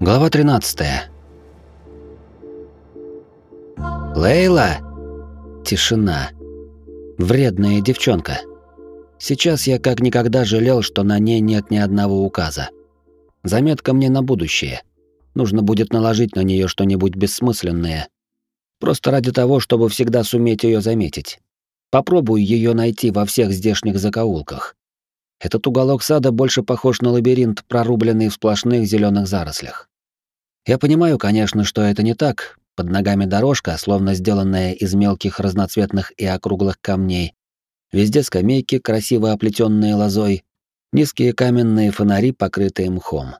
Глава 13. Лейла. Тишина. Вредная девчонка. Сейчас я как никогда жалел, что на ней нет ни одного указа. Заметка мне на будущее. Нужно будет наложить на нее что-нибудь бессмысленное. Просто ради того, чтобы всегда суметь ее заметить. Попробую ее найти во всех здешних закоулках. Этот уголок сада больше похож на лабиринт, прорубленный в сплошных зеленых зарослях. Я понимаю, конечно, что это не так. Под ногами дорожка, словно сделанная из мелких разноцветных и округлых камней. Везде скамейки, красиво оплетенные лозой, низкие каменные фонари, покрытые мхом.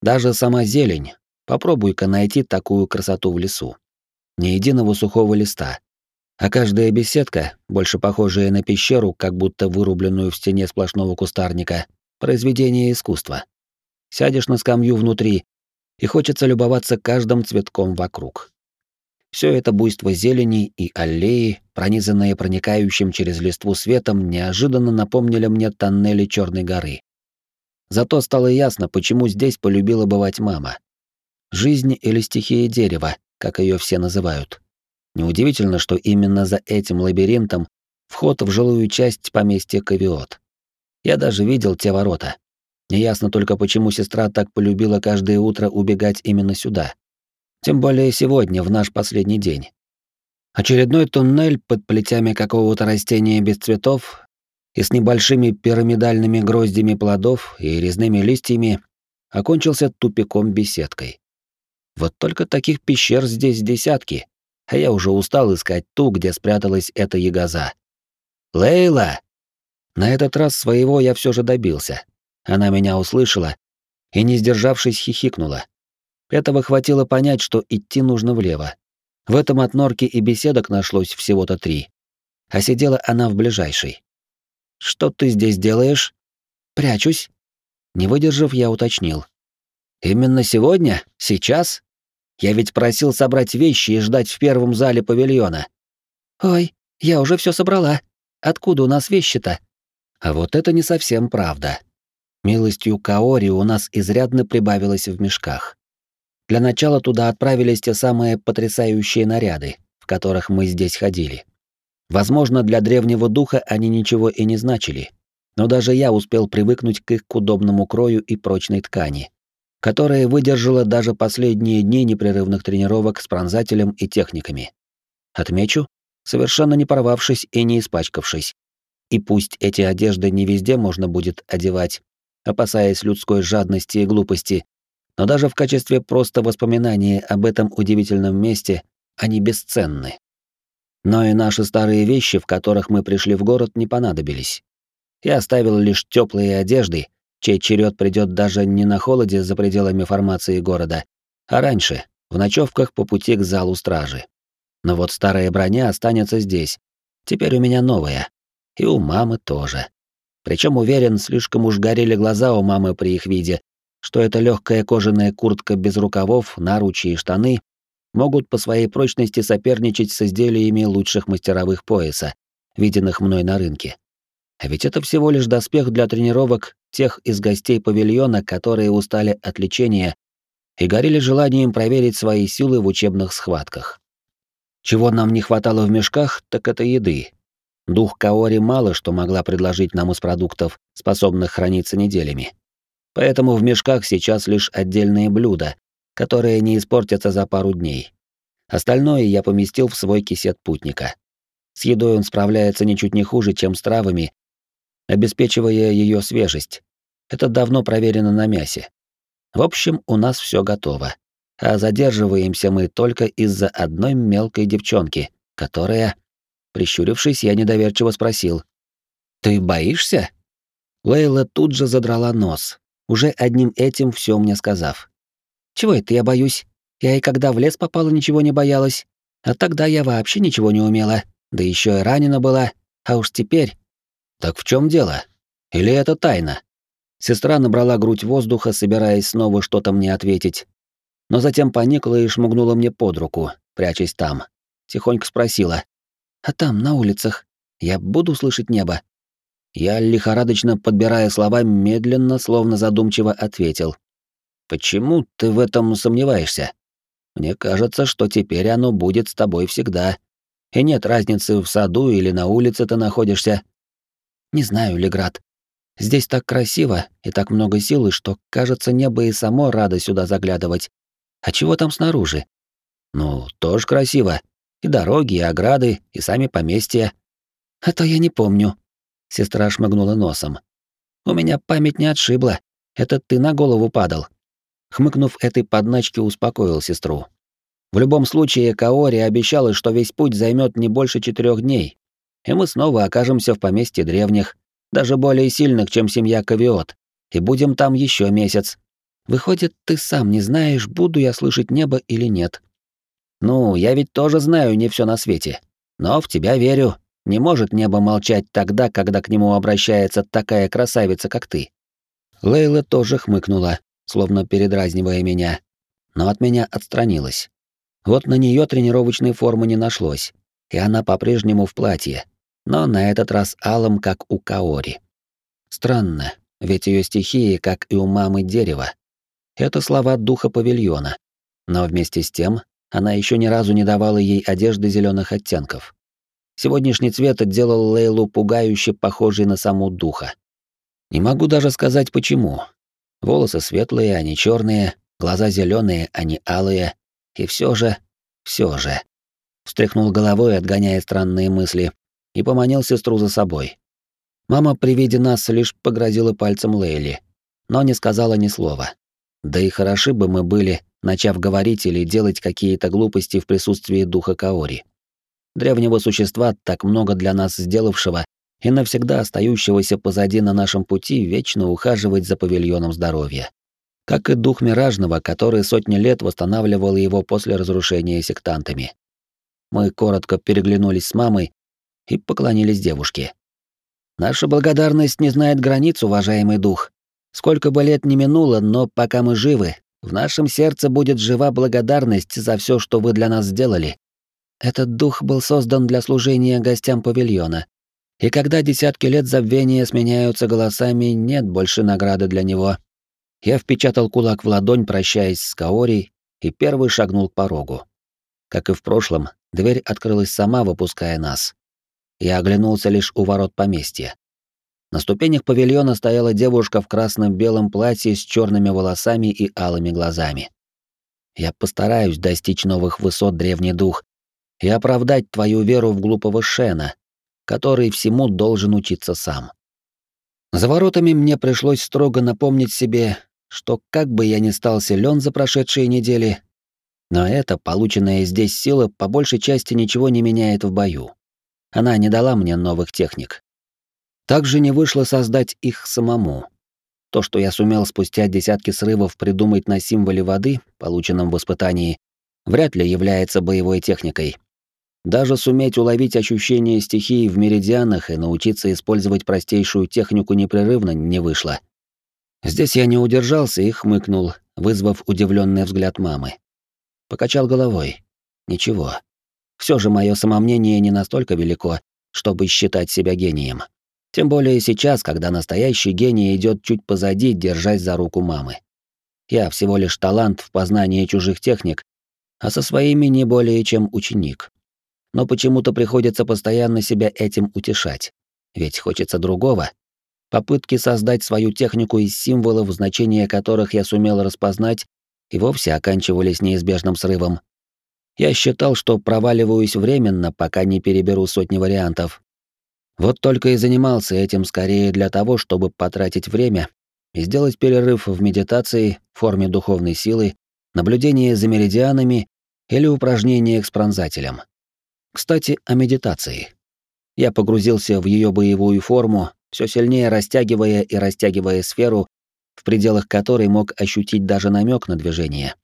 Даже сама зелень. Попробуй-ка найти такую красоту в лесу. Ни единого сухого листа, а каждая беседка, больше похожая на пещеру, как будто вырубленную в стене сплошного кустарника, произведение искусства. Сядешь на скамью внутри, и хочется любоваться каждым цветком вокруг. Все это буйство зелени и аллеи, пронизанные проникающим через листву светом, неожиданно напомнили мне тоннели Черной горы. Зато стало ясно, почему здесь полюбила бывать мама. Жизнь или стихия дерева, как ее все называют. Неудивительно, что именно за этим лабиринтом вход в жилую часть поместья Кавиот. Я даже видел те ворота. Неясно только, почему сестра так полюбила каждое утро убегать именно сюда. Тем более сегодня, в наш последний день. Очередной туннель под плетями какого-то растения без цветов и с небольшими пирамидальными гроздями плодов и резными листьями окончился тупиком-беседкой. Вот только таких пещер здесь десятки, а я уже устал искать ту, где спряталась эта ягоза. «Лейла!» На этот раз своего я все же добился. Она меня услышала и, не сдержавшись, хихикнула. Этого хватило понять, что идти нужно влево. В этом от норки и беседок нашлось всего-то три. А сидела она в ближайшей. «Что ты здесь делаешь?» «Прячусь». Не выдержав, я уточнил. «Именно сегодня? Сейчас?» Я ведь просил собрать вещи и ждать в первом зале павильона. Ой, я уже все собрала. Откуда у нас вещи-то? А вот это не совсем правда. Милостью Каори у нас изрядно прибавилось в мешках. Для начала туда отправились те самые потрясающие наряды, в которых мы здесь ходили. Возможно, для древнего духа они ничего и не значили, но даже я успел привыкнуть к их удобному крою и прочной ткани, которая выдержала даже последние дни непрерывных тренировок с пронзателем и техниками. Отмечу, совершенно не порвавшись и не испачкавшись. И пусть эти одежды не везде можно будет одевать, опасаясь людской жадности и глупости, но даже в качестве просто воспоминания об этом удивительном месте они бесценны. Но и наши старые вещи, в которых мы пришли в город, не понадобились. Я оставил лишь теплые одежды, чей черед придет даже не на холоде за пределами формации города, а раньше, в ночевках по пути к залу стражи. Но вот старая броня останется здесь. Теперь у меня новая. И у мамы тоже. Причем уверен, слишком уж горели глаза у мамы при их виде, что эта легкая кожаная куртка без рукавов, наручи и штаны могут по своей прочности соперничать с изделиями лучших мастеровых пояса, виденных мной на рынке. А ведь это всего лишь доспех для тренировок тех из гостей павильона, которые устали от лечения и горели желанием проверить свои силы в учебных схватках. Чего нам не хватало в мешках, так это еды. Дух Каори мало что могла предложить нам из продуктов, способных храниться неделями. Поэтому в мешках сейчас лишь отдельные блюда, которые не испортятся за пару дней. Остальное я поместил в свой кисет путника. С едой он справляется ничуть не хуже, чем с травами обеспечивая ее свежесть. Это давно проверено на мясе. В общем, у нас все готово. А задерживаемся мы только из-за одной мелкой девчонки, которая... Прищурившись, я недоверчиво спросил. «Ты боишься?» Лейла тут же задрала нос, уже одним этим все мне сказав. «Чего это я боюсь? Я и когда в лес попала, ничего не боялась. А тогда я вообще ничего не умела, да еще и ранена была. А уж теперь так в чем дело? Или это тайна? Сестра набрала грудь воздуха, собираясь снова что-то мне ответить. Но затем поникла и шмугнула мне под руку, прячась там. Тихонько спросила. «А там, на улицах, я буду слышать небо?» Я, лихорадочно подбирая слова, медленно, словно задумчиво ответил. Почему ты в этом сомневаешься? Мне кажется, что теперь оно будет с тобой всегда. И нет разницы, в саду или на улице ты находишься. Не знаю, Леград. Здесь так красиво и так много силы, что, кажется, небо и само радо сюда заглядывать. А чего там снаружи? Ну, тоже красиво. И дороги, и ограды, и сами поместья. А то я не помню. Сестра шмыгнула носом. У меня память не отшибла. Это ты на голову падал. Хмыкнув этой подначки, успокоил сестру. В любом случае, Каори обещала, что весь путь займет не больше четырех дней, и мы снова окажемся в поместье древних, даже более сильных, чем семья Кавиот, и будем там еще месяц. Выходит, ты сам не знаешь, буду я слышать небо или нет. Ну, я ведь тоже знаю не все на свете. Но в тебя верю. Не может небо молчать тогда, когда к нему обращается такая красавица, как ты. Лейла тоже хмыкнула, словно передразнивая меня, но от меня отстранилась. Вот на нее тренировочной формы не нашлось, и она по-прежнему в платье, но на этот раз алым, как у Каори. Странно, ведь ее стихии, как и у мамы, дерево. Это слова духа павильона, но вместе с тем она еще ни разу не давала ей одежды зеленых оттенков. Сегодняшний цвет делал Лейлу пугающе похожей на саму духа. Не могу даже сказать почему. Волосы светлые, а не черные, глаза зеленые, а не алые, и все же, все же. Встряхнул головой, отгоняя странные мысли, и поманил сестру за собой. Мама при виде нас лишь погрозила пальцем Лейли, но не сказала ни слова. Да и хороши бы мы были, начав говорить или делать какие-то глупости в присутствии духа Каори. Древнего существа, так много для нас сделавшего и навсегда остающегося позади на нашем пути вечно ухаживать за павильоном здоровья как и дух Миражного, который сотни лет восстанавливал его после разрушения сектантами. Мы коротко переглянулись с мамой и поклонились девушке. «Наша благодарность не знает границ, уважаемый дух. Сколько бы лет ни минуло, но пока мы живы, в нашем сердце будет жива благодарность за все, что вы для нас сделали. Этот дух был создан для служения гостям павильона. И когда десятки лет забвения сменяются голосами, нет больше награды для него, я впечатал кулак в ладонь, прощаясь с Каори, и первый шагнул к порогу. Как и в прошлом, дверь открылась сама, выпуская нас. Я оглянулся лишь у ворот поместья. На ступенях павильона стояла девушка в красном белом платье с черными волосами и алыми глазами. Я постараюсь достичь новых высот, древний дух, и оправдать твою веру в глупого Шена, который всему должен учиться сам. За воротами мне пришлось строго напомнить себе, что как бы я ни стал силен за прошедшие недели, но эта полученная здесь сила по большей части ничего не меняет в бою. Она не дала мне новых техник. Также не вышло создать их самому. То, что я сумел спустя десятки срывов придумать на символе воды, полученном в испытании, вряд ли является боевой техникой. Даже суметь уловить ощущение стихии в меридианах и научиться использовать простейшую технику непрерывно не вышло. Здесь я не удержался и хмыкнул, вызвав удивленный взгляд мамы. Покачал головой. Ничего. Все же мое самомнение не настолько велико, чтобы считать себя гением. Тем более сейчас, когда настоящий гений идет чуть позади, держась за руку мамы. Я всего лишь талант в познании чужих техник, а со своими не более чем ученик. Но почему-то приходится постоянно себя этим утешать. Ведь хочется другого, Попытки создать свою технику из символов, значения которых я сумел распознать, и вовсе оканчивались неизбежным срывом. Я считал, что проваливаюсь временно, пока не переберу сотни вариантов. Вот только и занимался этим скорее для того, чтобы потратить время и сделать перерыв в медитации, форме духовной силы, наблюдении за меридианами или упражнениях с пронзателем. Кстати, о медитации. Я погрузился в ее боевую форму, все сильнее растягивая и растягивая сферу, в пределах которой мог ощутить даже намек на движение.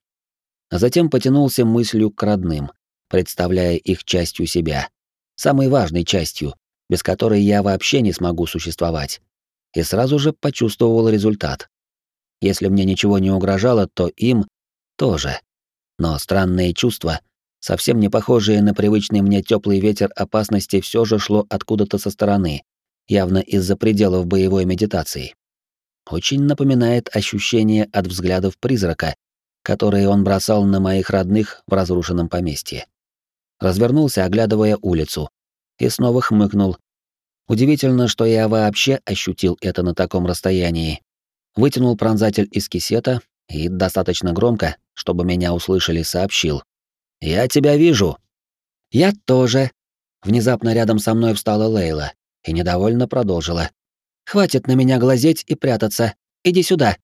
А затем потянулся мыслью к родным, представляя их частью себя, самой важной частью, без которой я вообще не смогу существовать. И сразу же почувствовал результат. Если мне ничего не угрожало, то им тоже. Но странные чувства, совсем не похожие на привычный мне теплый ветер опасности, все же шло откуда-то со стороны, явно из-за пределов боевой медитации. очень напоминает ощущение от взглядов призрака, которые он бросал на моих родных в разрушенном поместье. Развернулся, оглядывая улицу, и снова хмыкнул. Удивительно, что я вообще ощутил это на таком расстоянии. Вытянул пронзатель из кисета и достаточно громко, чтобы меня услышали, сообщил. «Я тебя вижу!» «Я тоже!» Внезапно рядом со мной встала Лейла и недовольно продолжила. «Хватит на меня глазеть и прятаться. Иди сюда!»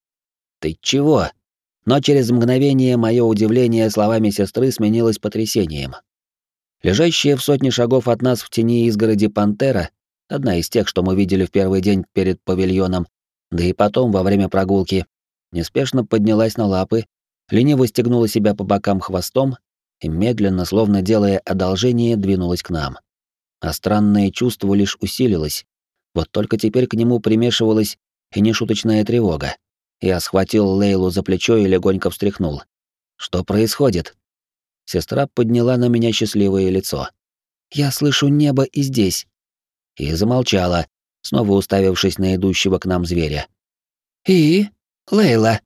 «Ты чего?» Но через мгновение мое удивление словами сестры сменилось потрясением. Лежащая в сотне шагов от нас в тени изгороди пантера, одна из тех, что мы видели в первый день перед павильоном, да и потом во время прогулки, неспешно поднялась на лапы, лениво стегнула себя по бокам хвостом и медленно, словно делая одолжение, двинулась к нам. А странное чувство лишь усилилось. Вот только теперь к нему примешивалась и нешуточная тревога. Я схватил Лейлу за плечо и легонько встряхнул. «Что происходит?» Сестра подняла на меня счастливое лицо. «Я слышу небо и здесь». И замолчала, снова уставившись на идущего к нам зверя. «И? Лейла?»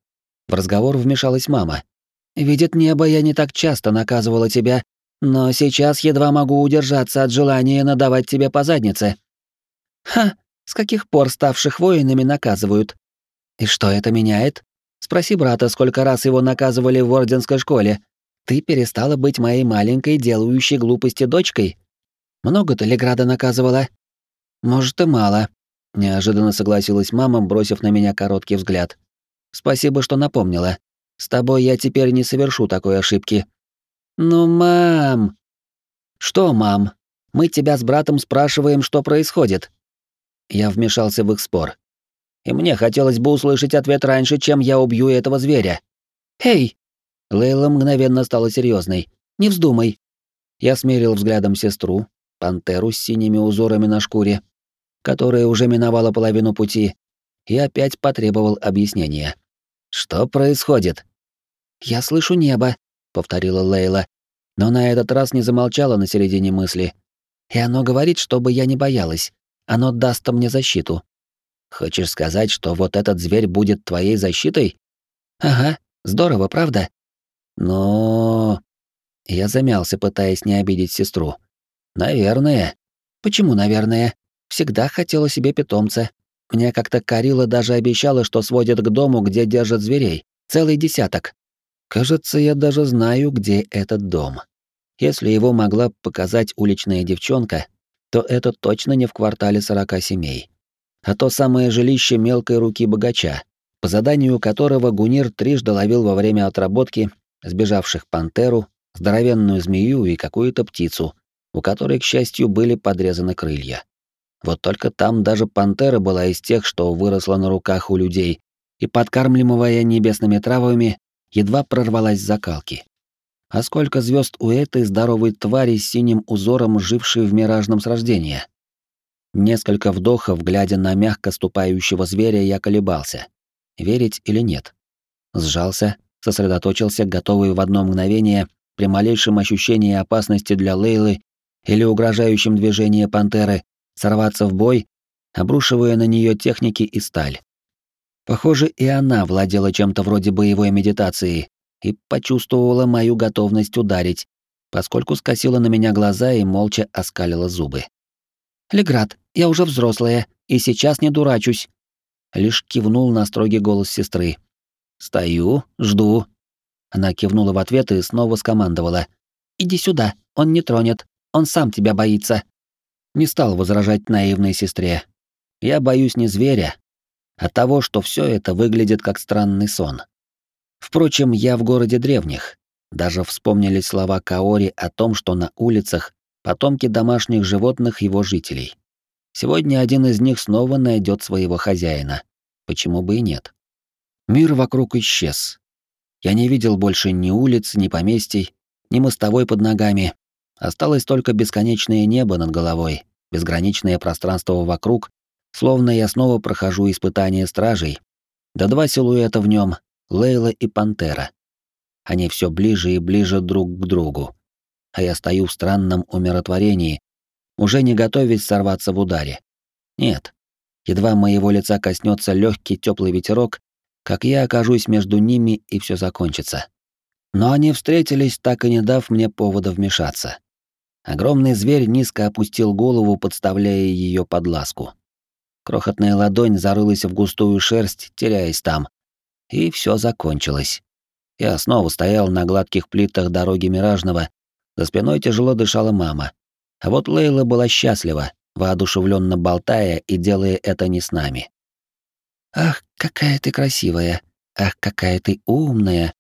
В разговор вмешалась мама. «Видит небо, я не так часто наказывала тебя, но сейчас едва могу удержаться от желания надавать тебе по заднице». «Ха, с каких пор ставших воинами наказывают?» «И что это меняет?» «Спроси брата, сколько раз его наказывали в орденской школе. Ты перестала быть моей маленькой, делающей глупости дочкой? Много ты Леграда наказывала?» «Может, и мало», — неожиданно согласилась мама, бросив на меня короткий взгляд. «Спасибо, что напомнила. С тобой я теперь не совершу такой ошибки». «Ну, мам...» «Что, мам? Мы тебя с братом спрашиваем, что происходит». Я вмешался в их спор и мне хотелось бы услышать ответ раньше, чем я убью этого зверя. «Эй!» Лейла мгновенно стала серьезной. «Не вздумай!» Я смерил взглядом сестру, пантеру с синими узорами на шкуре, которая уже миновала половину пути, и опять потребовал объяснения. «Что происходит?» «Я слышу небо», — повторила Лейла, но на этот раз не замолчала на середине мысли. «И оно говорит, чтобы я не боялась. Оно даст мне защиту. Хочешь сказать, что вот этот зверь будет твоей защитой? Ага, здорово, правда? Но... Я замялся, пытаясь не обидеть сестру. Наверное. Почему, наверное? Всегда хотела себе питомца. Мне как-то Карила даже обещала, что сводит к дому, где держат зверей. Целый десяток. Кажется, я даже знаю, где этот дом. Если его могла показать уличная девчонка, то это точно не в квартале сорока семей а то самое жилище мелкой руки богача, по заданию которого Гунир трижды ловил во время отработки сбежавших пантеру, здоровенную змею и какую-то птицу, у которой, к счастью, были подрезаны крылья. Вот только там даже пантера была из тех, что выросла на руках у людей и, подкармливая небесными травами, едва прорвалась закалки. А сколько звезд у этой здоровой твари с синим узором, жившей в миражном с рождения? Несколько вдохов, глядя на мягко ступающего зверя, я колебался. Верить или нет? Сжался, сосредоточился, готовый в одно мгновение, при малейшем ощущении опасности для Лейлы или угрожающем движении пантеры, сорваться в бой, обрушивая на нее техники и сталь. Похоже, и она владела чем-то вроде боевой медитации и почувствовала мою готовность ударить, поскольку скосила на меня глаза и молча оскалила зубы. «Леград, я уже взрослая, и сейчас не дурачусь». Лишь кивнул на строгий голос сестры. «Стою, жду». Она кивнула в ответ и снова скомандовала. «Иди сюда, он не тронет, он сам тебя боится». Не стал возражать наивной сестре. Я боюсь не зверя, а того, что все это выглядит как странный сон. Впрочем, я в городе древних. Даже вспомнили слова Каори о том, что на улицах потомки домашних животных его жителей. Сегодня один из них снова найдет своего хозяина. Почему бы и нет? Мир вокруг исчез. Я не видел больше ни улиц, ни поместий, ни мостовой под ногами. Осталось только бесконечное небо над головой, безграничное пространство вокруг, словно я снова прохожу испытание стражей. Да два силуэта в нем — Лейла и Пантера. Они все ближе и ближе друг к другу а я стою в странном умиротворении, уже не готовясь сорваться в ударе. Нет, Едва моего лица коснется легкий теплый ветерок, как я окажусь между ними и все закончится. Но они встретились, так и не дав мне повода вмешаться. Огромный зверь низко опустил голову, подставляя ее под ласку. Крохотная ладонь зарылась в густую шерсть, теряясь там. И все закончилось. Я снова стоял на гладких плитах дороги Миражного, за спиной тяжело дышала мама. А вот Лейла была счастлива, воодушевленно болтая и делая это не с нами. «Ах, какая ты красивая! Ах, какая ты умная!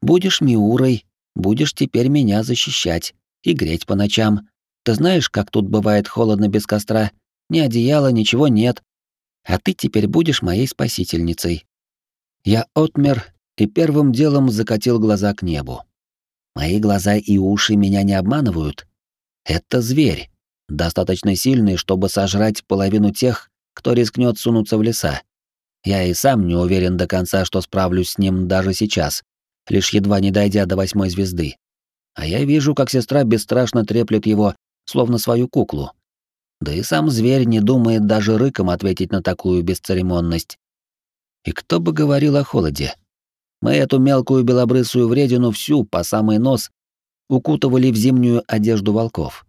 Будешь Миурой, будешь теперь меня защищать и греть по ночам. Ты знаешь, как тут бывает холодно без костра? Ни одеяла, ничего нет. А ты теперь будешь моей спасительницей». Я отмер и первым делом закатил глаза к небу. Мои глаза и уши меня не обманывают. Это зверь, достаточно сильный, чтобы сожрать половину тех, кто рискнет сунуться в леса. Я и сам не уверен до конца, что справлюсь с ним даже сейчас, лишь едва не дойдя до восьмой звезды. А я вижу, как сестра бесстрашно треплет его, словно свою куклу. Да и сам зверь не думает даже рыком ответить на такую бесцеремонность. И кто бы говорил о холоде? Мы эту мелкую белобрысую вредину всю, по самый нос, укутывали в зимнюю одежду волков.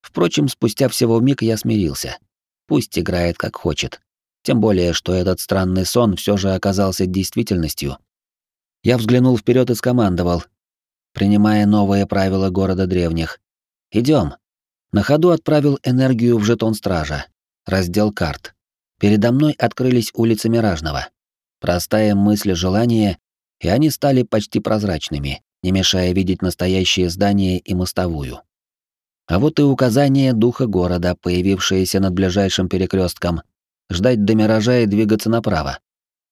Впрочем, спустя всего миг я смирился. Пусть играет как хочет. Тем более, что этот странный сон все же оказался действительностью. Я взглянул вперед и скомандовал, принимая новые правила города древних. Идем. На ходу отправил энергию в жетон стража. Раздел карт. Передо мной открылись улицы Миражного. Простая мысль желания, и они стали почти прозрачными, не мешая видеть настоящие здания и мостовую. А вот и указание духа города, появившееся над ближайшим перекрестком. Ждать до миража и двигаться направо.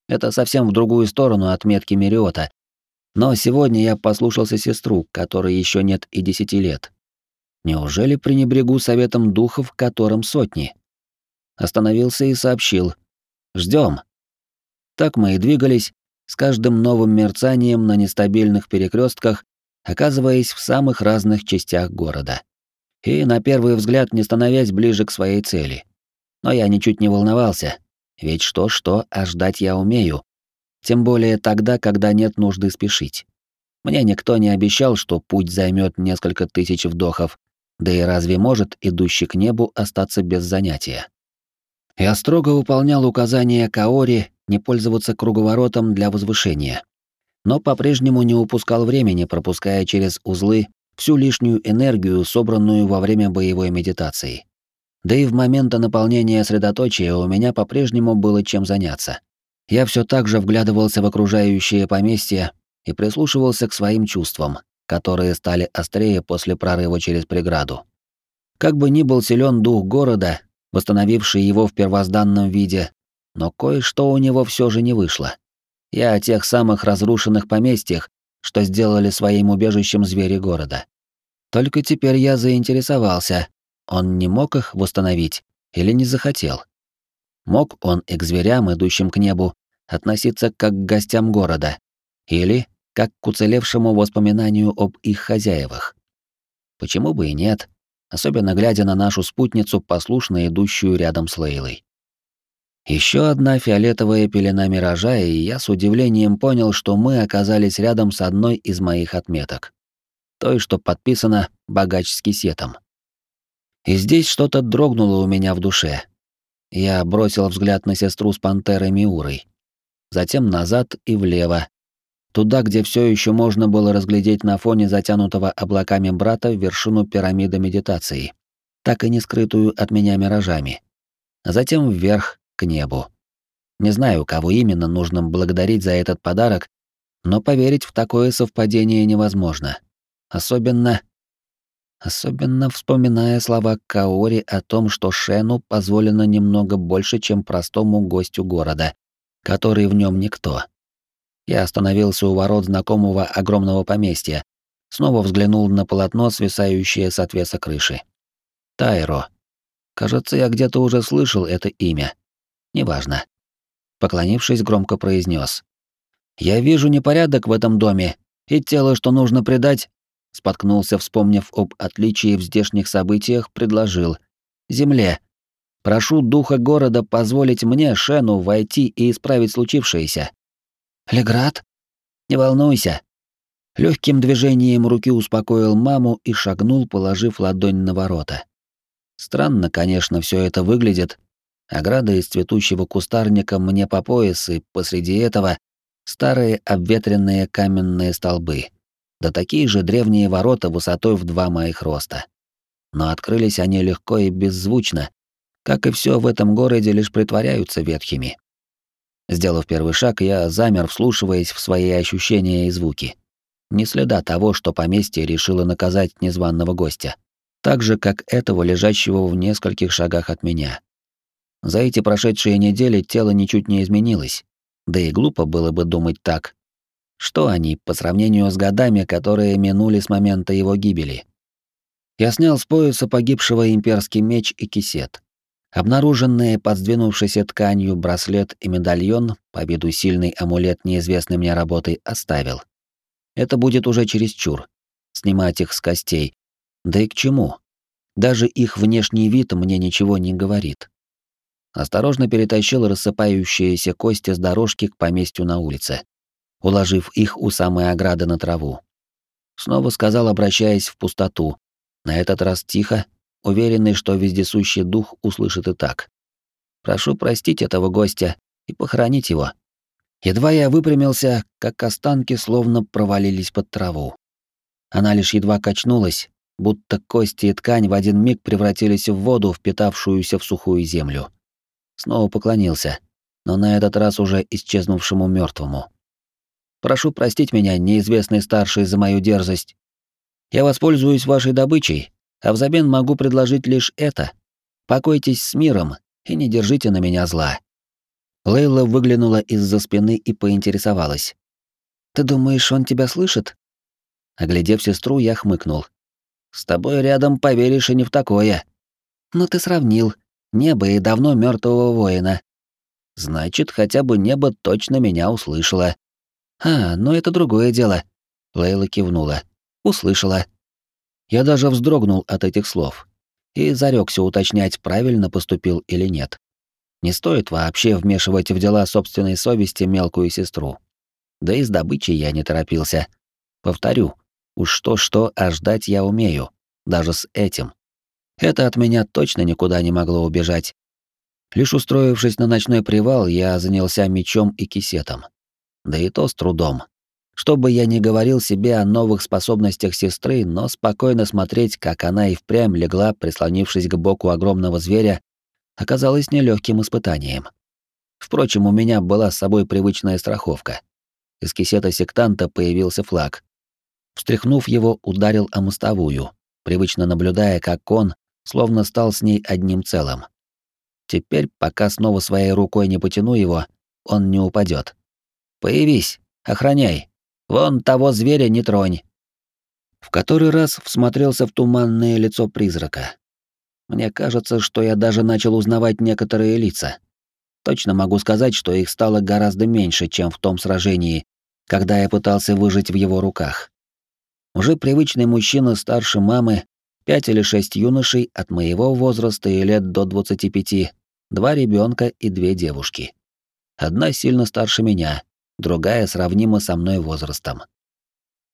Это совсем в другую сторону от метки Мериота. Но сегодня я послушался сестру, которой еще нет и десяти лет. Неужели пренебрегу советом духов, которым сотни? Остановился и сообщил. Ждем. Так мы и двигались, с каждым новым мерцанием на нестабильных перекрестках, оказываясь в самых разных частях города и, на первый взгляд, не становясь ближе к своей цели. Но я ничуть не волновался, ведь что-что, а ждать я умею. Тем более тогда, когда нет нужды спешить. Мне никто не обещал, что путь займет несколько тысяч вдохов, да и разве может идущий к небу остаться без занятия? Я строго выполнял указания Каори не пользоваться круговоротом для возвышения, но по-прежнему не упускал времени, пропуская через узлы всю лишнюю энергию, собранную во время боевой медитации. Да и в моменты наполнения средоточия у меня по-прежнему было чем заняться. Я все так же вглядывался в окружающее поместье и прислушивался к своим чувствам, которые стали острее после прорыва через преграду. Как бы ни был силен дух города, восстановивший его в первозданном виде, но кое-что у него все же не вышло. Я о тех самых разрушенных поместьях, что сделали своим убежищем звери города. Только теперь я заинтересовался, он не мог их восстановить или не захотел. Мог он и к зверям, идущим к небу, относиться как к гостям города, или как к уцелевшему воспоминанию об их хозяевах. Почему бы и нет, особенно глядя на нашу спутницу, послушно идущую рядом с Лейлой. Еще одна фиолетовая пелена миража, и я с удивлением понял, что мы оказались рядом с одной из моих отметок. Той, что подписано «Богач с кисетом». И здесь что-то дрогнуло у меня в душе. Я бросил взгляд на сестру с пантерой Миурой. Затем назад и влево. Туда, где все еще можно было разглядеть на фоне затянутого облаками брата вершину пирамиды медитации, так и не скрытую от меня миражами. Затем вверх, к небу. Не знаю, кого именно нужно благодарить за этот подарок, но поверить в такое совпадение невозможно. Особенно... Особенно вспоминая слова Каори о том, что Шену позволено немного больше, чем простому гостю города, который в нем никто. Я остановился у ворот знакомого огромного поместья, снова взглянул на полотно, свисающее с отвеса крыши. Тайро. Кажется, я где-то уже слышал это имя. Неважно. Поклонившись, громко произнес: «Я вижу непорядок в этом доме, и тело, что нужно предать...» Споткнулся, вспомнив об отличии в здешних событиях, предложил. «Земле. Прошу духа города позволить мне, Шену, войти и исправить случившееся. Леград? Не волнуйся. Легким движением руки успокоил маму и шагнул, положив ладонь на ворота. Странно, конечно, все это выглядит. Ограда из цветущего кустарника мне по пояс, и посреди этого старые обветренные каменные столбы. Да такие же древние ворота высотой в два моих роста. Но открылись они легко и беззвучно, как и все в этом городе лишь притворяются ветхими. Сделав первый шаг, я замер, вслушиваясь в свои ощущения и звуки. Ни следа того, что поместье решило наказать незваного гостя так же, как этого, лежащего в нескольких шагах от меня. За эти прошедшие недели тело ничуть не изменилось, да и глупо было бы думать так. Что они по сравнению с годами, которые минули с момента его гибели? Я снял с пояса погибшего имперский меч и кисет. Обнаруженные под сдвинувшейся тканью браслет и медальон, по виду сильный амулет неизвестной мне работы, оставил. Это будет уже чересчур. Снимать их с костей, да и к чему? Даже их внешний вид мне ничего не говорит. Осторожно перетащил рассыпающиеся кости с дорожки к поместью на улице, уложив их у самой ограды на траву. Снова сказал, обращаясь в пустоту, на этот раз тихо, уверенный, что вездесущий дух услышит и так. «Прошу простить этого гостя и похоронить его». Едва я выпрямился, как останки словно провалились под траву. Она лишь едва качнулась, будто кости и ткань в один миг превратились в воду, впитавшуюся в сухую землю. Снова поклонился, но на этот раз уже исчезнувшему мертвому. «Прошу простить меня, неизвестный старший, за мою дерзость. Я воспользуюсь вашей добычей, а взамен могу предложить лишь это. Покойтесь с миром и не держите на меня зла». Лейла выглянула из-за спины и поинтересовалась. «Ты думаешь, он тебя слышит?» Оглядев сестру, я хмыкнул. С тобой рядом поверишь и не в такое. Но ты сравнил небо и давно мертвого воина. Значит, хотя бы небо точно меня услышало. А, но это другое дело. Лейла кивнула. Услышала. Я даже вздрогнул от этих слов и зарекся уточнять, правильно поступил или нет. Не стоит вообще вмешивать в дела собственной совести мелкую сестру. Да и с добычей я не торопился. Повторю, Уж что-что, а ждать я умею, даже с этим. Это от меня точно никуда не могло убежать. Лишь устроившись на ночной привал, я занялся мечом и кисетом. Да и то с трудом. Что бы я ни говорил себе о новых способностях сестры, но спокойно смотреть, как она и впрямь легла, прислонившись к боку огромного зверя, оказалось нелегким испытанием. Впрочем, у меня была с собой привычная страховка. Из кисета сектанта появился флаг, Встряхнув его, ударил о мостовую, привычно наблюдая, как он словно стал с ней одним целым. Теперь, пока снова своей рукой не потяну его, он не упадет. «Появись, охраняй. Вон того зверя не тронь». В который раз всмотрелся в туманное лицо призрака. Мне кажется, что я даже начал узнавать некоторые лица. Точно могу сказать, что их стало гораздо меньше, чем в том сражении, когда я пытался выжить в его руках. Уже привычный мужчина старше мамы, пять или шесть юношей от моего возраста и лет до 25, два ребенка и две девушки. Одна сильно старше меня, другая сравнима со мной возрастом.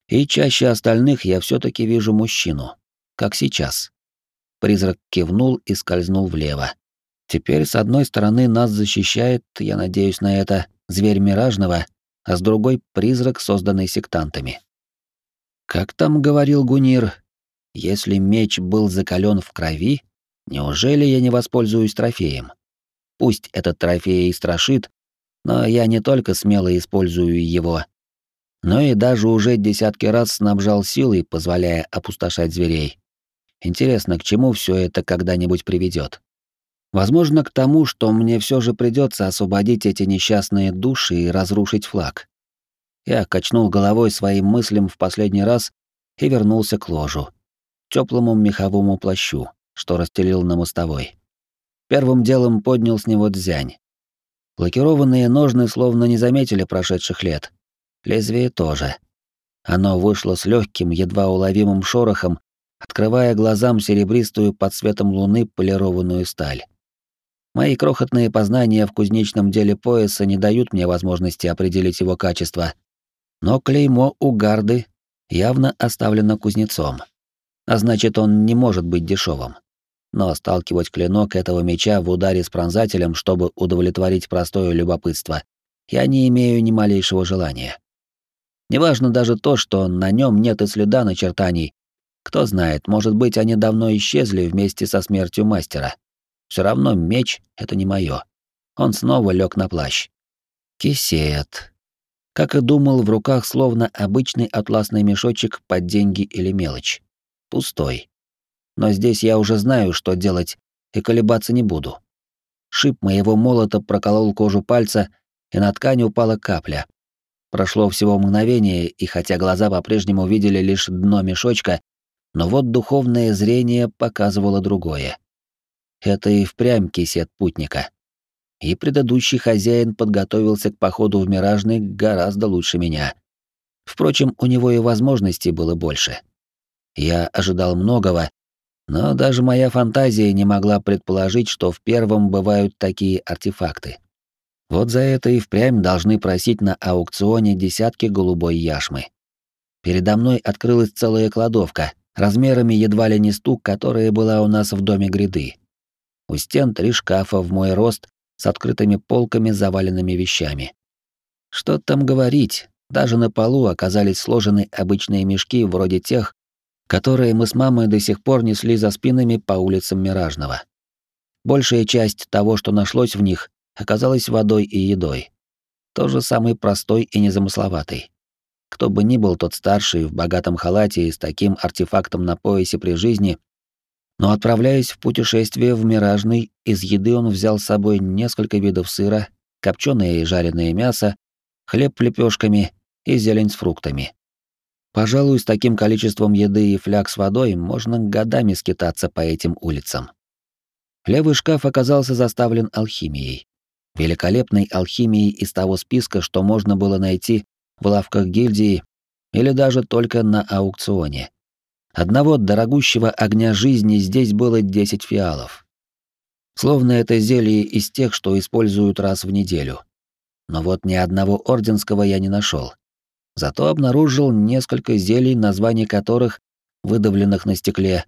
И чаще остальных я все таки вижу мужчину, как сейчас. Призрак кивнул и скользнул влево. Теперь с одной стороны нас защищает, я надеюсь на это, зверь миражного, а с другой — призрак, созданный сектантами. Как там говорил Гунир, если меч был закален в крови, неужели я не воспользуюсь трофеем? Пусть этот трофей и страшит, но я не только смело использую его, но и даже уже десятки раз снабжал силой, позволяя опустошать зверей. Интересно, к чему все это когда-нибудь приведет? Возможно, к тому, что мне все же придется освободить эти несчастные души и разрушить флаг. Я качнул головой своим мыслям в последний раз и вернулся к ложу, теплому меховому плащу, что расстелил на мостовой. Первым делом поднял с него дзянь. Лакированные ножны словно не заметили прошедших лет. Лезвие тоже. Оно вышло с легким, едва уловимым шорохом, открывая глазам серебристую под светом луны полированную сталь. Мои крохотные познания в кузнечном деле пояса не дают мне возможности определить его качество. Но клеймо у гарды явно оставлено кузнецом. А значит, он не может быть дешевым. Но сталкивать клинок этого меча в ударе с пронзателем, чтобы удовлетворить простое любопытство, я не имею ни малейшего желания. Неважно даже то, что на нем нет и следа начертаний. Кто знает, может быть, они давно исчезли вместе со смертью мастера. Все равно меч — это не мое. Он снова лег на плащ. Кисет. Как и думал, в руках словно обычный атласный мешочек под деньги или мелочь. Пустой. Но здесь я уже знаю, что делать, и колебаться не буду. Шип моего молота проколол кожу пальца, и на ткань упала капля. Прошло всего мгновение, и хотя глаза по-прежнему видели лишь дно мешочка, но вот духовное зрение показывало другое. Это и впрямь кисет путника. И предыдущий хозяин подготовился к походу в Миражный гораздо лучше меня. Впрочем, у него и возможностей было больше. Я ожидал многого, но даже моя фантазия не могла предположить, что в первом бывают такие артефакты. Вот за это и впрямь должны просить на аукционе десятки голубой яшмы. Передо мной открылась целая кладовка, размерами едва ли не стук, которая была у нас в доме гряды. У стен три шкафа в мой рост с открытыми полками, заваленными вещами. Что там говорить, даже на полу оказались сложены обычные мешки вроде тех, которые мы с мамой до сих пор несли за спинами по улицам Миражного. Большая часть того, что нашлось в них, оказалась водой и едой. Тоже самый простой и незамысловатый. Кто бы ни был тот старший в богатом халате и с таким артефактом на поясе при жизни, но отправляясь в путешествие в Миражный, из еды он взял с собой несколько видов сыра, копченое и жареное мясо, хлеб лепешками и зелень с фруктами. Пожалуй, с таким количеством еды и фляг с водой можно годами скитаться по этим улицам. Левый шкаф оказался заставлен алхимией великолепной алхимией из того списка, что можно было найти в лавках гильдии или даже только на аукционе. Одного дорогущего огня жизни здесь было 10 фиалов. Словно это зелье из тех, что используют раз в неделю. Но вот ни одного орденского я не нашел. Зато обнаружил несколько зелий, названий которых, выдавленных на стекле,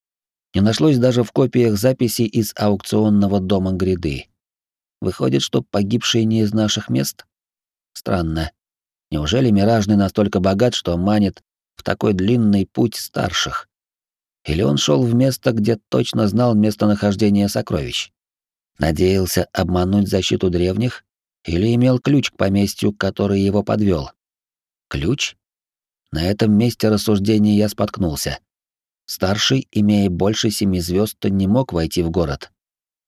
не нашлось даже в копиях записей из аукционного дома гряды. Выходит, что погибший не из наших мест? Странно. Неужели Миражный настолько богат, что манит в такой длинный путь старших? Или он шел в место, где точно знал местонахождение сокровищ? Надеялся обмануть защиту древних? Или имел ключ к поместью, который его подвел? Ключ? На этом месте рассуждения я споткнулся. Старший, имея больше семи звезд, не мог войти в город.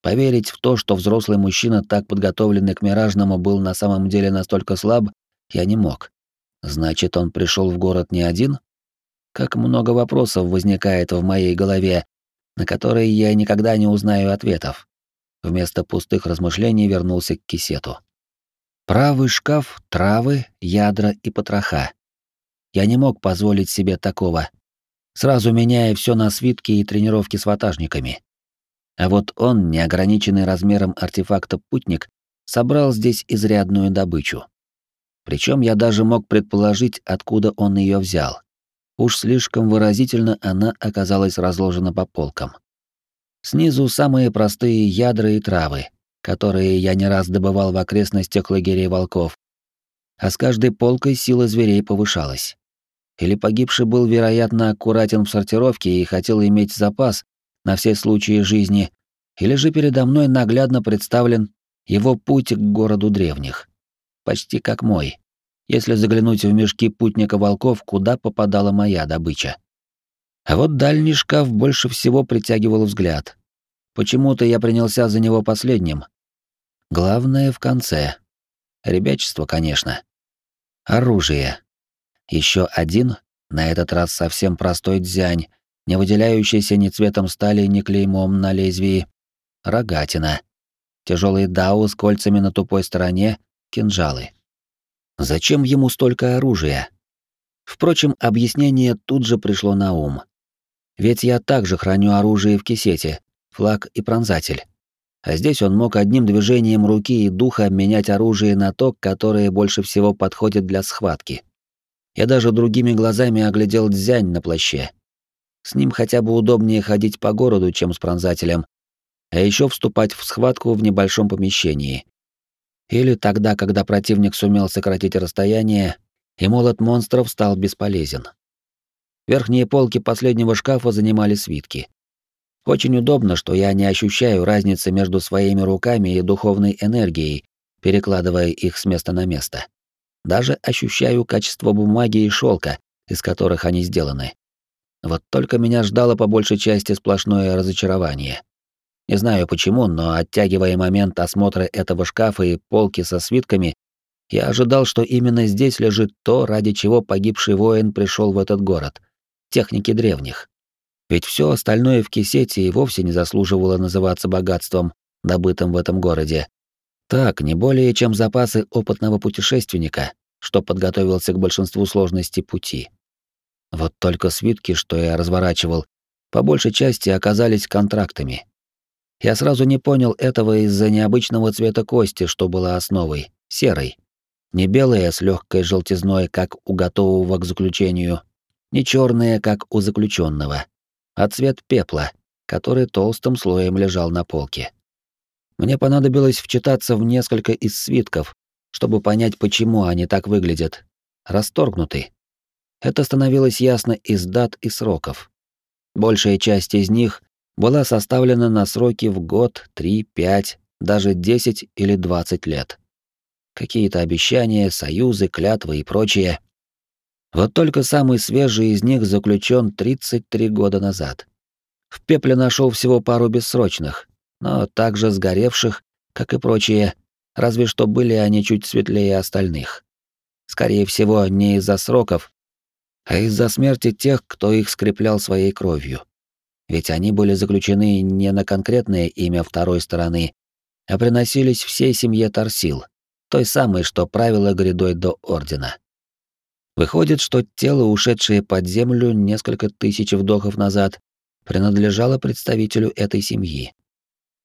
Поверить в то, что взрослый мужчина, так подготовленный к миражному, был на самом деле настолько слаб, я не мог. Значит, он пришел в город не один? Как много вопросов возникает в моей голове, на которые я никогда не узнаю ответов. Вместо пустых размышлений вернулся к кисету. Правый шкаф, травы, ядра и потроха. Я не мог позволить себе такого, сразу меняя все на свитки и тренировки с ватажниками. А вот он, неограниченный размером артефакта путник, собрал здесь изрядную добычу. Причем я даже мог предположить, откуда он ее взял. Уж слишком выразительно она оказалась разложена по полкам. Снизу самые простые ядра и травы, которые я не раз добывал в окрестностях лагерей волков. А с каждой полкой сила зверей повышалась. Или погибший был, вероятно, аккуратен в сортировке и хотел иметь запас, на все случаи жизни, или же передо мной наглядно представлен его путь к городу древних. Почти как мой, если заглянуть в мешки путника волков, куда попадала моя добыча. А вот дальний шкаф больше всего притягивал взгляд. Почему-то я принялся за него последним. Главное в конце. Ребячество, конечно. Оружие. Еще один, на этот раз совсем простой дзянь, не выделяющийся ни цветом стали, ни клеймом на лезвии, рогатина, тяжелый дау с кольцами на тупой стороне, кинжалы. Зачем ему столько оружия? Впрочем, объяснение тут же пришло на ум. Ведь я также храню оружие в кисете, флаг и пронзатель. А здесь он мог одним движением руки и духа менять оружие на то, которое больше всего подходит для схватки. Я даже другими глазами оглядел дзянь на плаще. С ним хотя бы удобнее ходить по городу, чем с пронзателем, а еще вступать в схватку в небольшом помещении. Или тогда, когда противник сумел сократить расстояние, и молот монстров стал бесполезен. Верхние полки последнего шкафа занимали свитки. Очень удобно, что я не ощущаю разницы между своими руками и духовной энергией, перекладывая их с места на место. Даже ощущаю качество бумаги и шелка, из которых они сделаны. Вот только меня ждало по большей части сплошное разочарование. Не знаю почему, но оттягивая момент осмотра этого шкафа и полки со свитками, я ожидал, что именно здесь лежит то, ради чего погибший воин пришел в этот город — техники древних. Ведь все остальное в Кисете и вовсе не заслуживало называться богатством, добытым в этом городе. Так, не более чем запасы опытного путешественника, что подготовился к большинству сложностей пути. Вот только свитки, что я разворачивал, по большей части оказались контрактами. Я сразу не понял этого из-за необычного цвета кости, что была основой, серой. Не белая с легкой желтизной, как у готового к заключению, не черная, как у заключенного, а цвет пепла, который толстым слоем лежал на полке. Мне понадобилось вчитаться в несколько из свитков, чтобы понять, почему они так выглядят. Расторгнуты. Это становилось ясно из дат и сроков. Большая часть из них была составлена на сроки в год, три, пять, даже десять или двадцать лет. Какие-то обещания, союзы, клятвы и прочее. Вот только самый свежий из них заключен 33 года назад. В пепле нашел всего пару бессрочных, но также сгоревших, как и прочие, разве что были они чуть светлее остальных. Скорее всего, не из-за сроков, а из-за смерти тех, кто их скреплял своей кровью. Ведь они были заключены не на конкретное имя второй стороны, а приносились всей семье Тарсил, той самой, что правила грядой до Ордена. Выходит, что тело, ушедшее под землю несколько тысяч вдохов назад, принадлежало представителю этой семьи.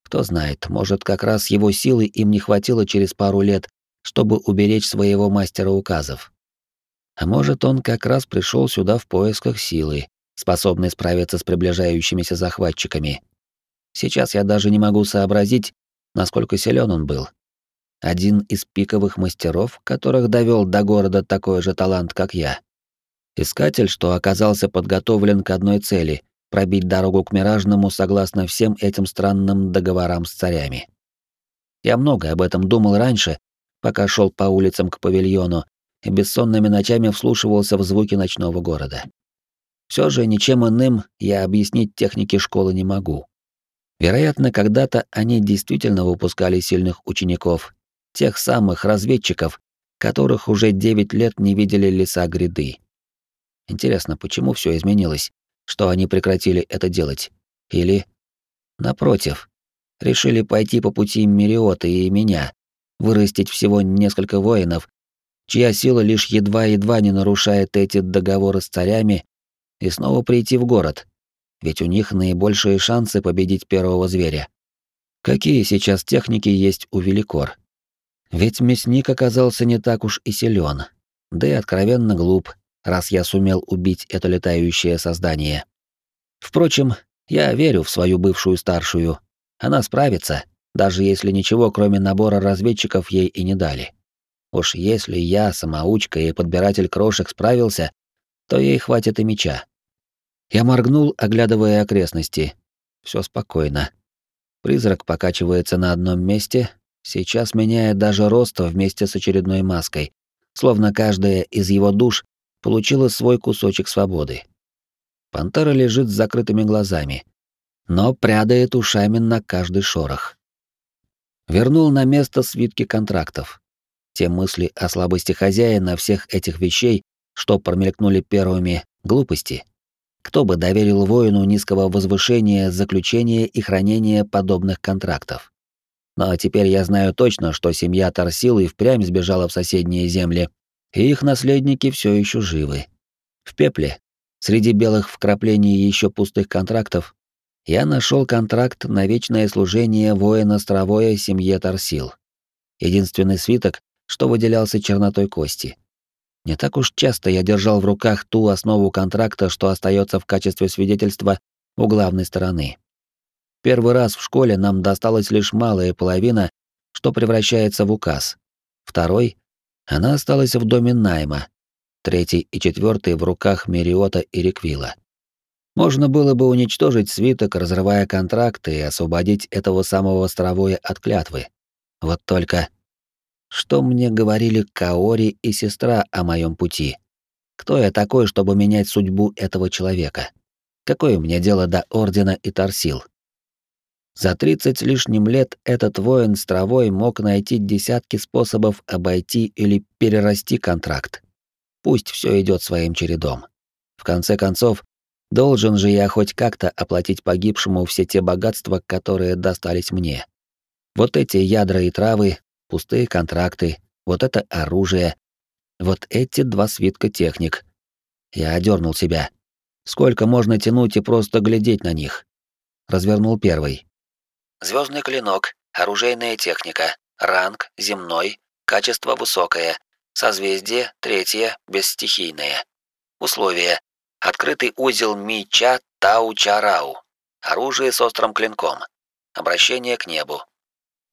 Кто знает, может, как раз его силы им не хватило через пару лет, чтобы уберечь своего мастера указов. А может, он как раз пришел сюда в поисках силы, способной справиться с приближающимися захватчиками. Сейчас я даже не могу сообразить, насколько силен он был один из пиковых мастеров, которых довел до города такой же талант, как я. Искатель, что оказался подготовлен к одной цели — пробить дорогу к Миражному согласно всем этим странным договорам с царями. Я много об этом думал раньше, пока шел по улицам к павильону и бессонными ночами вслушивался в звуки ночного города. Все же ничем иным я объяснить техники школы не могу. Вероятно, когда-то они действительно выпускали сильных учеников, Тех самых разведчиков, которых уже 9 лет не видели леса гряды. Интересно, почему все изменилось? Что они прекратили это делать? Или, напротив, решили пойти по пути Мириоты и меня, вырастить всего несколько воинов, чья сила лишь едва-едва не нарушает эти договоры с царями, и снова прийти в город, ведь у них наибольшие шансы победить первого зверя. Какие сейчас техники есть у Великор? Ведь мясник оказался не так уж и силен, да и откровенно глуп, раз я сумел убить это летающее создание. Впрочем, я верю в свою бывшую старшую. Она справится, даже если ничего, кроме набора разведчиков, ей и не дали. Уж если я, самоучка и подбиратель крошек, справился, то ей хватит и меча. Я моргнул, оглядывая окрестности. Все спокойно. Призрак покачивается на одном месте, Сейчас меняет даже рост вместе с очередной маской, словно каждая из его душ получила свой кусочек свободы. Пантера лежит с закрытыми глазами, но прядает ушами на каждый шорох. Вернул на место свитки контрактов. Те мысли о слабости хозяина всех этих вещей, что промелькнули первыми, глупости. Кто бы доверил воину низкого возвышения заключение и хранение подобных контрактов? Но теперь я знаю точно, что семья Тарсил и впрямь сбежала в соседние земли, и их наследники все еще живы. В пепле, среди белых вкраплений еще пустых контрактов, я нашел контракт на вечное служение воина Стровоя семье Тарсил. Единственный свиток, что выделялся чернотой кости. Не так уж часто я держал в руках ту основу контракта, что остается в качестве свидетельства у главной стороны. Первый раз в школе нам досталась лишь малая половина, что превращается в указ. Второй — она осталась в доме найма. Третий и четвертый в руках Мериота и Реквила. Можно было бы уничтожить свиток, разрывая контракты, и освободить этого самого Старовоя от клятвы. Вот только... Что мне говорили Каори и сестра о моем пути? Кто я такой, чтобы менять судьбу этого человека? Какое мне дело до Ордена и Тарсил? За тридцать с лишним лет этот воин с травой мог найти десятки способов обойти или перерасти контракт. Пусть все идет своим чередом. В конце концов, Должен же я хоть как-то оплатить погибшему все те богатства, которые достались мне. Вот эти ядра и травы, пустые контракты, вот это оружие, вот эти два свитка техник. Я одернул себя. Сколько можно тянуть и просто глядеть на них? Развернул первый. Звездный клинок, оружейная техника, ранг земной, качество высокое, созвездие третье, бесстихийное. Условия: Открытый узел Мича Тау-Чарау. Оружие с острым клинком. Обращение к небу.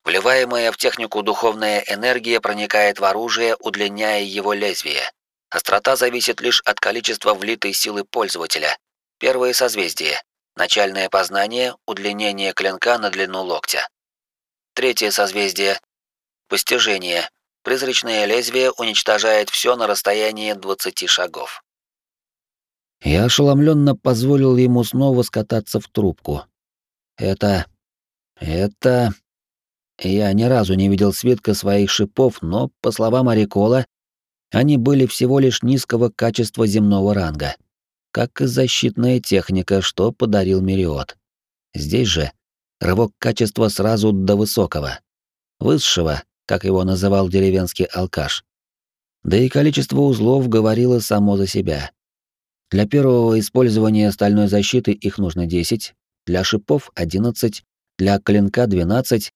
Вливаемая в технику духовная энергия проникает в оружие, удлиняя его лезвие. Острота зависит лишь от количества влитой силы пользователя. Первое созвездие. Начальное познание, удлинение клинка на длину локтя. Третье созвездие. Постижение. Призрачное лезвие уничтожает все на расстоянии 20 шагов. Я ошеломленно позволил ему снова скататься в трубку. Это... это... Я ни разу не видел свитка своих шипов, но, по словам Арикола, они были всего лишь низкого качества земного ранга, как и защитная техника, что подарил Мериот. Здесь же рывок качества сразу до высокого, высшего, как его называл деревенский алкаш. Да и количество узлов говорило само за себя. Для первого использования стальной защиты их нужно 10, для шипов 11, для клинка 12.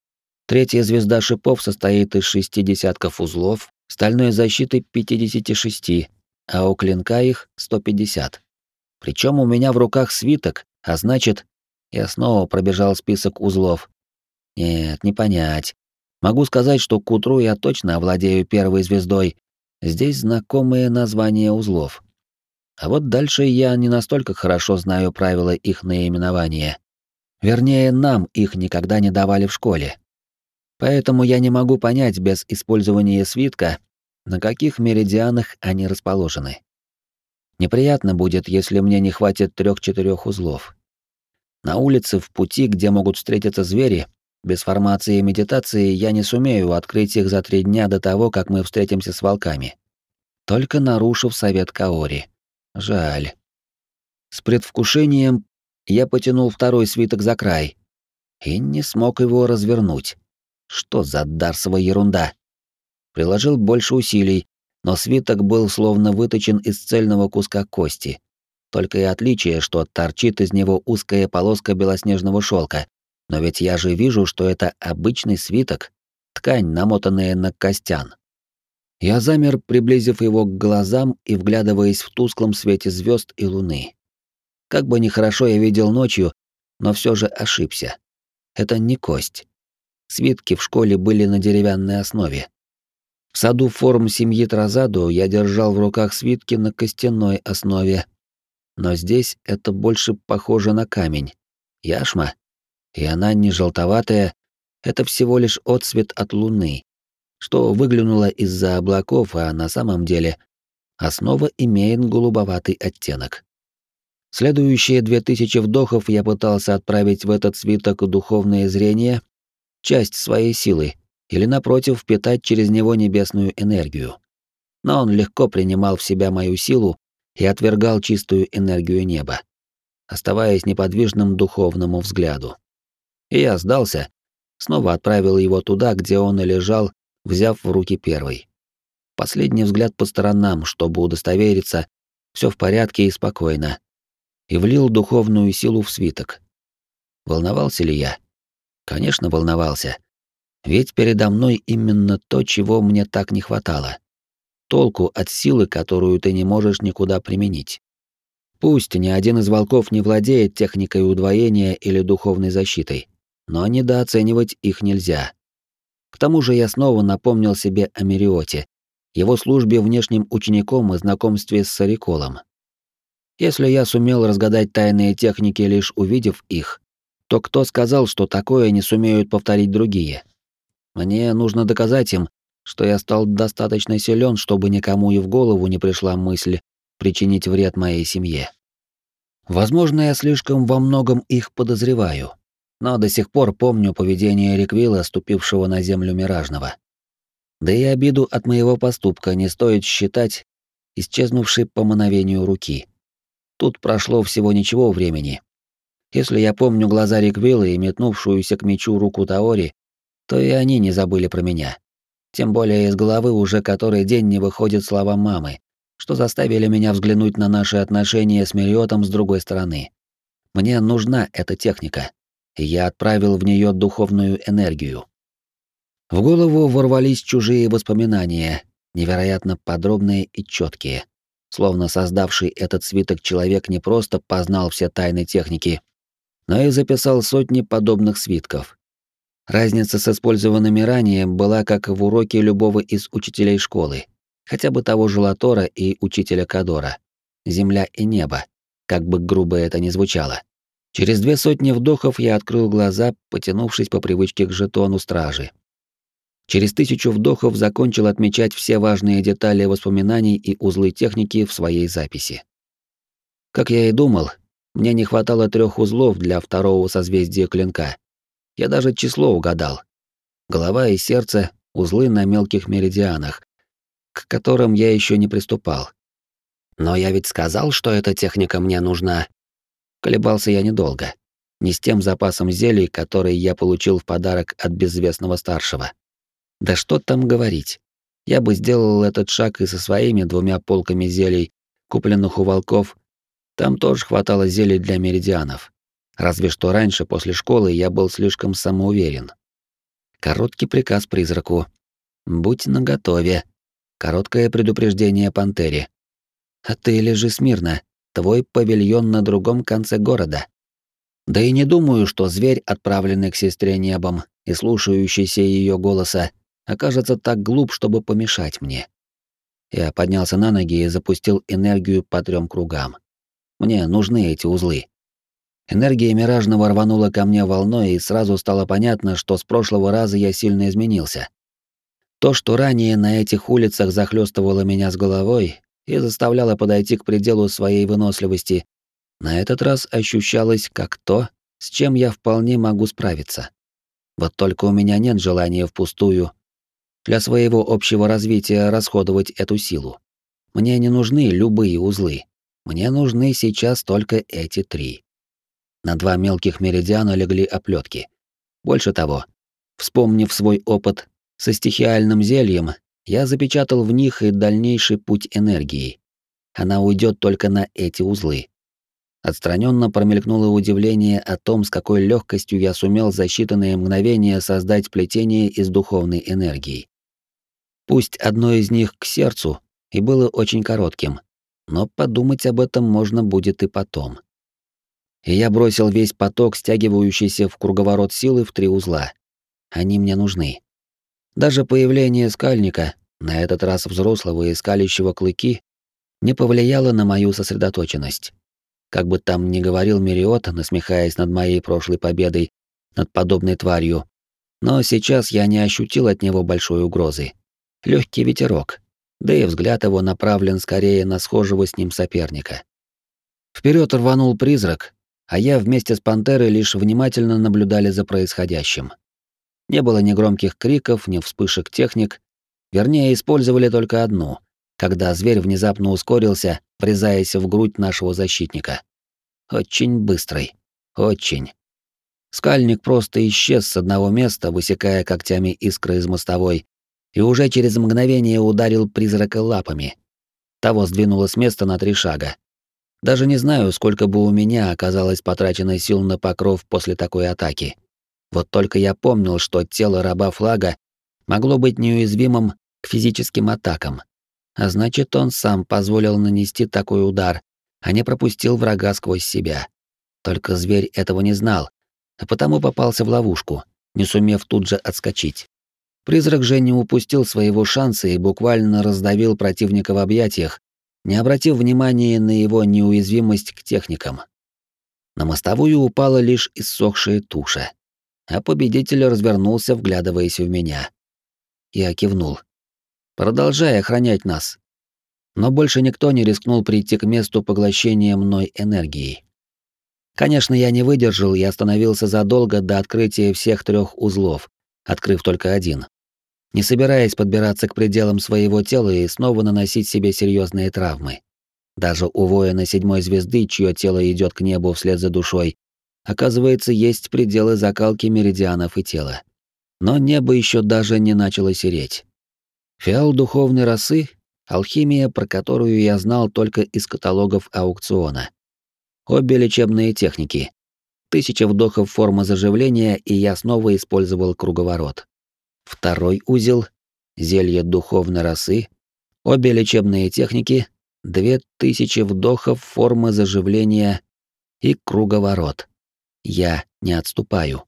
Третья звезда шипов состоит из шести десятков узлов, стальной защиты 56, а у клинка их 150. Причем у меня в руках свиток, а значит, я снова пробежал список узлов. Нет, не понять. Могу сказать, что к утру я точно овладею первой звездой. Здесь знакомые названия узлов. А вот дальше я не настолько хорошо знаю правила их наименования. Вернее, нам их никогда не давали в школе. Поэтому я не могу понять без использования свитка, на каких меридианах они расположены. Неприятно будет, если мне не хватит трех-четырех узлов. На улице, в пути, где могут встретиться звери, без формации и медитации я не сумею открыть их за три дня до того, как мы встретимся с волками. Только нарушив совет Каори. Жаль. С предвкушением я потянул второй свиток за край и не смог его развернуть. Что за дарсовая ерунда? Приложил больше усилий, но свиток был словно выточен из цельного куска кости. Только и отличие, что торчит из него узкая полоска белоснежного шелка. Но ведь я же вижу, что это обычный свиток, ткань, намотанная на костян. Я замер, приблизив его к глазам и вглядываясь в тусклом свете звезд и луны. Как бы нехорошо я видел ночью, но все же ошибся. Это не кость. Свитки в школе были на деревянной основе. В саду форм семьи Тразаду я держал в руках свитки на костяной основе. Но здесь это больше похоже на камень. Яшма. И она не желтоватая, это всего лишь отсвет от луны, что выглянуло из-за облаков, а на самом деле основа имеет голубоватый оттенок. Следующие две тысячи вдохов я пытался отправить в этот свиток духовное зрение, часть своей силы, или, напротив, впитать через него небесную энергию. Но он легко принимал в себя мою силу и отвергал чистую энергию неба, оставаясь неподвижным духовному взгляду. И я сдался, снова отправил его туда, где он и лежал взяв в руки первый. Последний взгляд по сторонам, чтобы удостовериться, все в порядке и спокойно, и влил духовную силу в свиток. Волновался ли я? Конечно, волновался. Ведь передо мной именно то, чего мне так не хватало. Толку от силы, которую ты не можешь никуда применить. Пусть ни один из волков не владеет техникой удвоения или духовной защитой, но недооценивать их нельзя. К тому же я снова напомнил себе о Мериоте, его службе внешним учеником и знакомстве с Сариколом. Если я сумел разгадать тайные техники, лишь увидев их, то кто сказал, что такое не сумеют повторить другие? Мне нужно доказать им, что я стал достаточно силен, чтобы никому и в голову не пришла мысль причинить вред моей семье. Возможно, я слишком во многом их подозреваю, но до сих пор помню поведение Реквила, ступившего на землю Миражного. Да и обиду от моего поступка не стоит считать исчезнувшей по мановению руки. Тут прошло всего ничего времени, если я помню глаза Риквилла и метнувшуюся к мечу руку Таори, то и они не забыли про меня. Тем более из головы уже который день не выходят слова мамы, что заставили меня взглянуть на наши отношения с Мериотом с другой стороны. Мне нужна эта техника, и я отправил в нее духовную энергию. В голову ворвались чужие воспоминания, невероятно подробные и четкие. Словно создавший этот свиток человек не просто познал все тайны техники, но и записал сотни подобных свитков. Разница с использованными ранее была как в уроке любого из учителей школы, хотя бы того же Латора и учителя Кадора. Земля и небо, как бы грубо это ни звучало. Через две сотни вдохов я открыл глаза, потянувшись по привычке к жетону стражи. Через тысячу вдохов закончил отмечать все важные детали воспоминаний и узлы техники в своей записи. Как я и думал, мне не хватало трех узлов для второго созвездия клинка. Я даже число угадал. Голова и сердце — узлы на мелких меридианах, к которым я еще не приступал. Но я ведь сказал, что эта техника мне нужна. Колебался я недолго. Не с тем запасом зелий, который я получил в подарок от безвестного старшего. Да что там говорить. Я бы сделал этот шаг и со своими двумя полками зелий, купленных у волков, там тоже хватало зелий для меридианов. Разве что раньше, после школы, я был слишком самоуверен. Короткий приказ призраку. «Будь наготове». Короткое предупреждение пантере. «А ты лежи смирно. Твой павильон на другом конце города». Да и не думаю, что зверь, отправленный к сестре небом и слушающийся ее голоса, окажется так глуп, чтобы помешать мне. Я поднялся на ноги и запустил энергию по трем кругам. Мне нужны эти узлы. Энергия миражного рванула ко мне волной, и сразу стало понятно, что с прошлого раза я сильно изменился. То, что ранее на этих улицах захлестывало меня с головой и заставляло подойти к пределу своей выносливости, на этот раз ощущалось как то, с чем я вполне могу справиться. Вот только у меня нет желания впустую для своего общего развития расходовать эту силу. Мне не нужны любые узлы. Мне нужны сейчас только эти три. На два мелких меридиана легли оплетки. Больше того, вспомнив свой опыт со стихиальным зельем, я запечатал в них и дальнейший путь энергии. Она уйдет только на эти узлы. Отстраненно промелькнуло удивление о том, с какой легкостью я сумел за считанные мгновения создать плетение из духовной энергии. Пусть одно из них к сердцу и было очень коротким, но подумать об этом можно будет и потом. И я бросил весь поток, стягивающийся в круговорот силы в три узла. Они мне нужны. Даже появление скальника, на этот раз взрослого и скалящего клыки, не повлияло на мою сосредоточенность. Как бы там ни говорил Мериот, насмехаясь над моей прошлой победой над подобной тварью, но сейчас я не ощутил от него большой угрозы. Легкий ветерок, да и взгляд его направлен скорее на схожего с ним соперника. Вперед рванул призрак, а я вместе с пантерой лишь внимательно наблюдали за происходящим. Не было ни громких криков, ни вспышек техник, вернее, использовали только одну, когда зверь внезапно ускорился, врезаясь в грудь нашего защитника. Очень быстрый. Очень. Скальник просто исчез с одного места, высекая когтями искры из мостовой, и уже через мгновение ударил призрака лапами. Того сдвинуло с места на три шага. Даже не знаю, сколько бы у меня оказалось потрачено сил на покров после такой атаки. Вот только я помнил, что тело раба флага могло быть неуязвимым к физическим атакам. А значит, он сам позволил нанести такой удар, а не пропустил врага сквозь себя. Только зверь этого не знал, а потому попался в ловушку, не сумев тут же отскочить. Призрак же не упустил своего шанса и буквально раздавил противника в объятиях, не обратив внимания на его неуязвимость к техникам. На мостовую упала лишь иссохшая туша, а победитель развернулся, вглядываясь в меня. Я кивнул. «Продолжай охранять нас». Но больше никто не рискнул прийти к месту поглощения мной энергии. Конечно, я не выдержал и остановился задолго до открытия всех трех узлов, открыв только один не собираясь подбираться к пределам своего тела и снова наносить себе серьезные травмы. Даже у воина седьмой звезды, чье тело идет к небу вслед за душой, оказывается, есть пределы закалки меридианов и тела. Но небо еще даже не начало сереть. Фиал духовной росы — алхимия, про которую я знал только из каталогов аукциона. Обе лечебные техники. Тысяча вдохов формы заживления, и я снова использовал круговорот. Второй узел — зелье духовной росы, обе лечебные техники, две тысячи вдохов формы заживления и круговорот. Я не отступаю.